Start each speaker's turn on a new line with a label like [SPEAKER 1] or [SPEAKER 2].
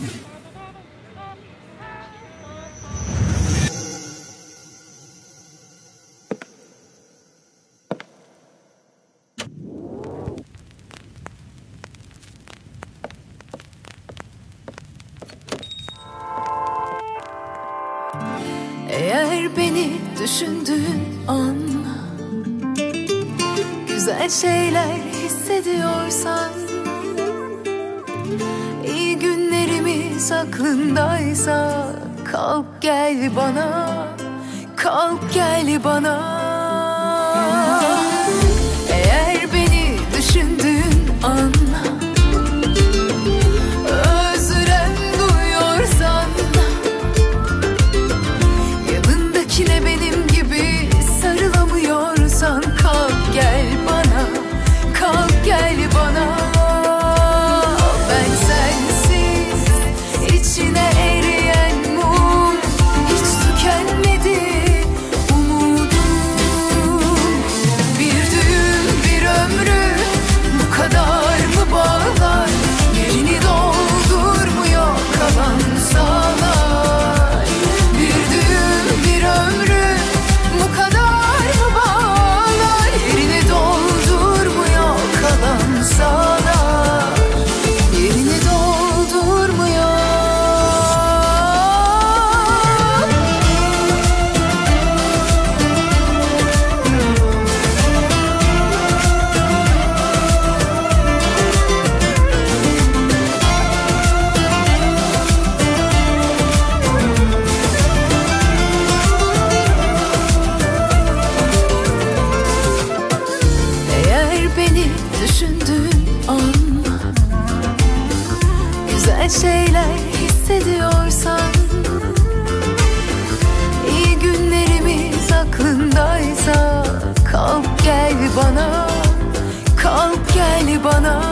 [SPEAKER 1] Eğer beni düşündüğün an Güzel şeyler hissediyorsan Aklımdaysa aklındaysa kalk gel bana Kalk gel bana. şeyler hissediyorsan İyi günlerimiz aklındaysa Kalk gel bana Kalk gel bana.